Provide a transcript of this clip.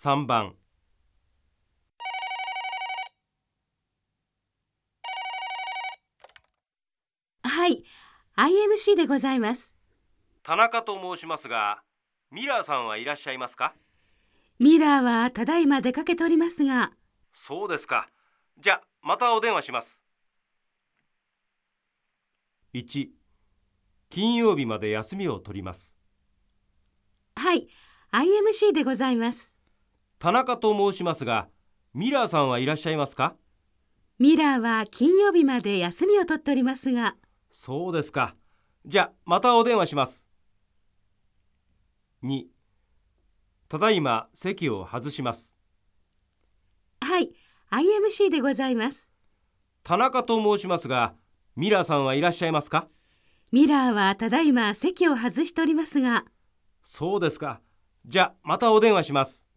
3番。はい。IMC でございます。田中と申しますがミラーさんはいらっしゃいますか？ミラーはただいま出かけておりますが。そうですか。じゃあまたお電話します。1金曜日まで休みを取ります。はい。IMC でございます田中と申しますがミラーさんはいらっしゃいますか？ミラーは金曜日まで休みを取っておりますが。そうですか。じゃあまたお電話します。2ただいま席を外します。はい。IMC でございます。田中と申しますがミラーさんはいらっしゃいますか？ミラーはただいま席を外しておりますが。そうですか。じゃあまたお電話します